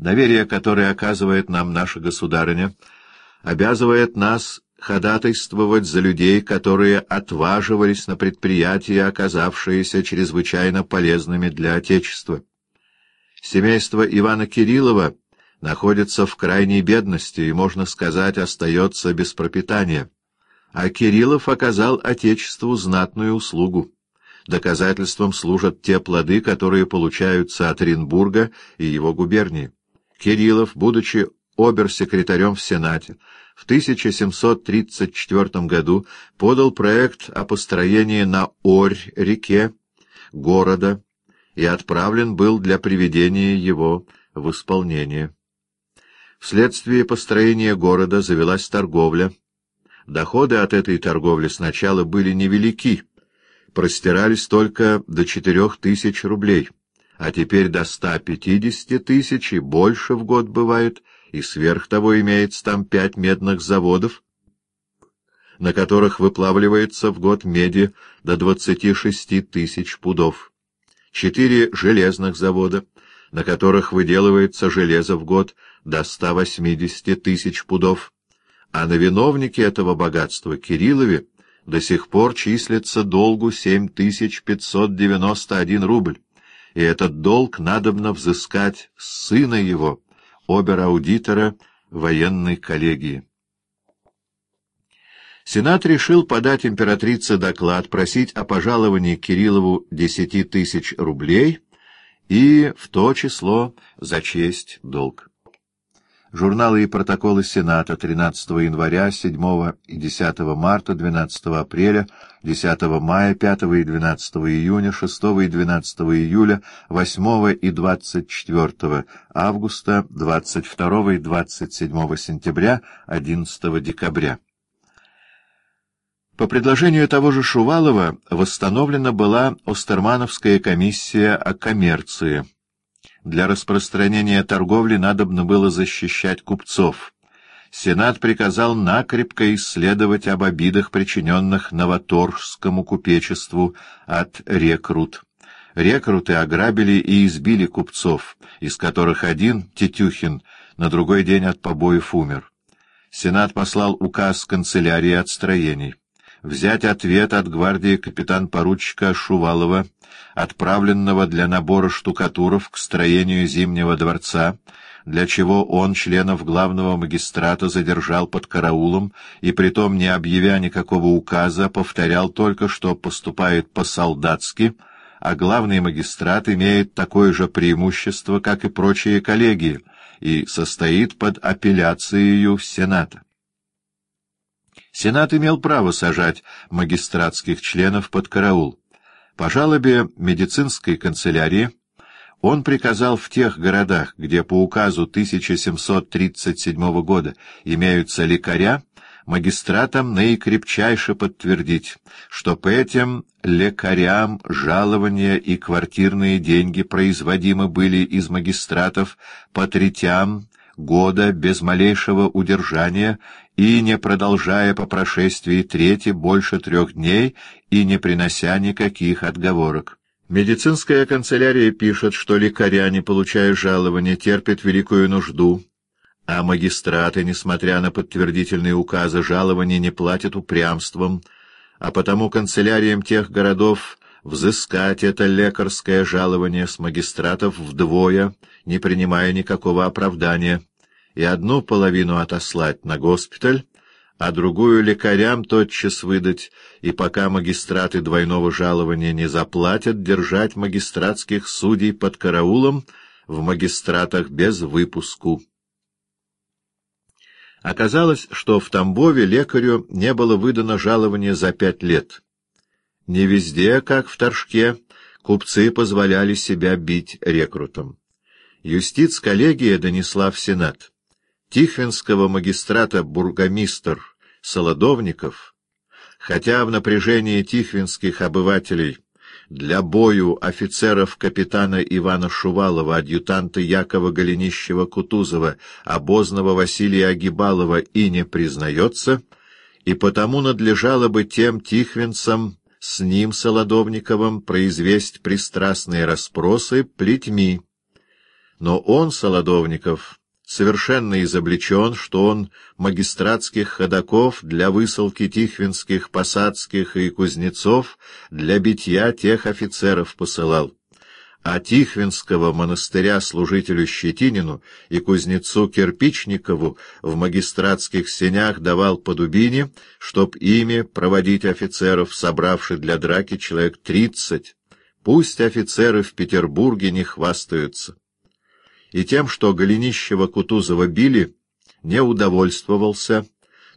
Доверие, которое оказывает нам наша государыня, обязывает нас ходатайствовать за людей, которые отваживались на предприятия, оказавшиеся чрезвычайно полезными для Отечества. Семейство Ивана Кириллова находится в крайней бедности и, можно сказать, остается без пропитания. А Кириллов оказал Отечеству знатную услугу. Доказательством служат те плоды, которые получаются от Оренбурга и его губернии. Кириллов, будучи обер-секретарем в Сенате, в 1734 году подал проект о построении на Орь-реке города и отправлен был для приведения его в исполнение. Вследствие построения города завелась торговля. Доходы от этой торговли сначала были невелики, простирались только до четырех тысяч рублей, а теперь до ста пятидесяти тысяч и больше в год бывает, и сверх того имеется там пять медных заводов, на которых выплавливается в год меди до двадцати шести тысяч пудов, четыре железных завода, на которых выделывается железо в год до 180 тысяч пудов, а на виновнике этого богатства Кириллове до сих пор числится долгу 7591 рубль, и этот долг надобно взыскать сына его, обер-аудитора военной коллегии. Сенат решил подать императрице доклад, просить о пожаловании Кириллову десяти тысяч рублей и в то число за честь долг. Журналы и протоколы Сената 13 января, 7 и 10 марта, 12 апреля, 10 мая, 5 и 12 июня, 6 и 12 июля, 8 и 24 августа, 22 и 27 сентября, 11 декабря. По предложению того же Шувалова восстановлена была Остермановская комиссия о коммерции. Для распространения торговли надобно было защищать купцов. Сенат приказал накрепко исследовать об обидах, причиненных новоторжскому купечеству от рекрут. Рекруты ограбили и избили купцов, из которых один, Тетюхин, на другой день от побоев умер. Сенат послал указ канцелярии отстроений взять ответ от гвардии капитан-поручика Шувалова, отправленного для набора штукатуров к строению Зимнего дворца, для чего он членов главного магистрата задержал под караулом и, притом не объявя никакого указа, повторял только, что поступает по-солдатски, а главный магистрат имеет такое же преимущество, как и прочие коллеги, и состоит под апелляцией Сената. Сенат имел право сажать магистратских членов под караул. По жалобе медицинской канцелярии он приказал в тех городах, где по указу 1737 года имеются лекаря, магистратам наикрепчайше подтвердить, что по этим лекарям жалования и квартирные деньги производимы были из магистратов по третям года без малейшего удержания и не продолжая по прошествии трети больше трех дней и не принося никаких отговорок. Медицинская канцелярия пишет, что лекаря, не получая жалования, терпят великую нужду, а магистраты, несмотря на подтвердительные указы, жалования не платят упрямством, а потому канцеляриям тех городов взыскать это лекарское жалование с магистратов вдвое, не принимая никакого оправдания и одну половину отослать на госпиталь, а другую лекарям тотчас выдать, и пока магистраты двойного жалования не заплатят, держать магистратских судей под караулом в магистратах без выпуску. Оказалось, что в Тамбове лекарю не было выдано жалование за пять лет. Не везде, как в Торжке, купцы позволяли себя бить рекрутам. Юстиц-коллегия донесла в Сенат. Тихвинского магистрата бургомистр Солодовников, хотя в напряжении тихвинских обывателей для бою офицеров капитана Ивана Шувалова, адъютанта Якова Голенищева-Кутузова, обозного Василия Агибалова и не признается, и потому надлежало бы тем тихвинцам с ним, Солодовниковым, произвесть пристрастные расспросы плетьми, Но он, Солодовников, совершенно изобличен, что он магистратских ходаков для высылки тихвинских, посадских и кузнецов для битья тех офицеров посылал. А Тихвинского монастыря служителю Щетинину и кузнецу Кирпичникову в магистратских сенях давал по дубине, чтоб ими проводить офицеров, собравши для драки человек тридцать. Пусть офицеры в Петербурге не хвастаются и тем, что Голенищева-Кутузова били, не удовольствовался,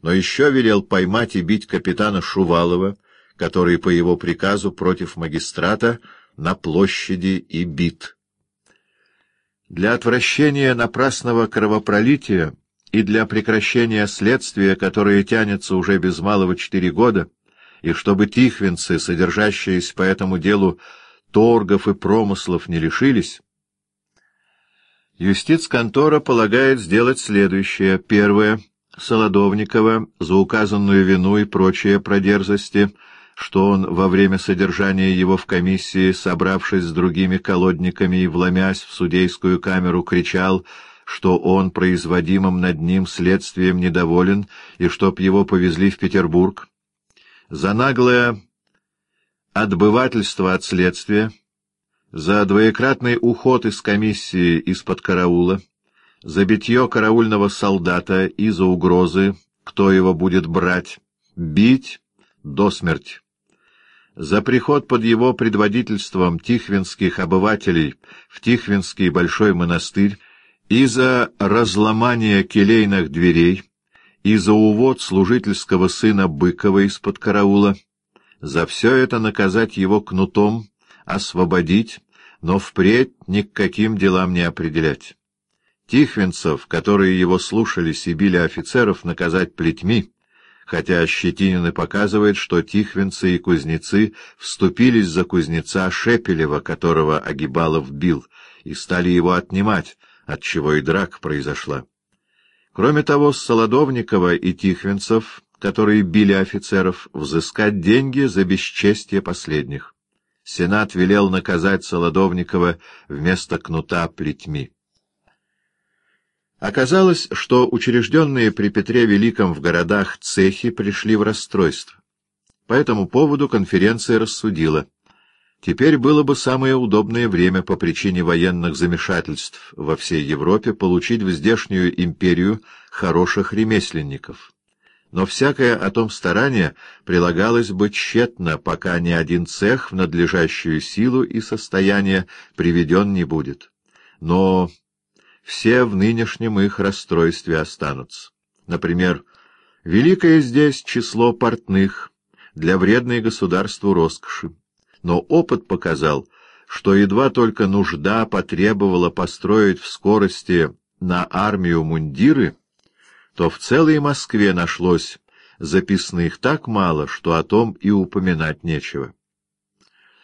но еще велел поймать и бить капитана Шувалова, который по его приказу против магистрата на площади и бит. Для отвращения напрасного кровопролития и для прекращения следствия, которое тянется уже без малого четыре года, и чтобы тихвинцы, содержащиеся по этому делу торгов и промыслов, не лишились, Юстиц-контора полагает сделать следующее. Первое. Солодовникова за указанную вину и прочие продерзости, что он во время содержания его в комиссии, собравшись с другими колодниками и вломясь в судейскую камеру, кричал, что он производимым над ним следствием недоволен и чтоб его повезли в Петербург. За наглое отбывательство от следствия за двоекратный уход из комиссии из-под караула, за битье караульного солдата и за угрозы, кто его будет брать, бить до смерти. За приход под его предводительством тихвинских обывателей в Тихвинский Большой монастырь и за разломание келейных дверей, и за увод служительского сына Быкова из-под караула, за все это наказать его кнутом, освободить, но впредь ни к каким делам не определять. Тихвинцев, которые его слушались и били офицеров, наказать плетьми, хотя Щетинин и показывает, что тихвинцы и кузнецы вступились за кузнеца Шепелева, которого Агибалов бил, и стали его отнимать, отчего и драка произошла. Кроме того, с Солодовникова и Тихвинцев, которые били офицеров, взыскать деньги за бесчестие последних. Сенат велел наказать Солодовникова вместо кнута плетьми. Оказалось, что учрежденные при Петре Великом в городах цехи пришли в расстройство. По этому поводу конференция рассудила. Теперь было бы самое удобное время по причине военных замешательств во всей Европе получить в здешнюю империю хороших ремесленников но всякое о том старание прилагалось бы тщетно, пока ни один цех в надлежащую силу и состояние приведен не будет. Но все в нынешнем их расстройстве останутся. Например, великое здесь число портных для вредной государству роскоши. Но опыт показал, что едва только нужда потребовала построить в скорости на армию мундиры, то в целой Москве нашлось записных так мало, что о том и упоминать нечего.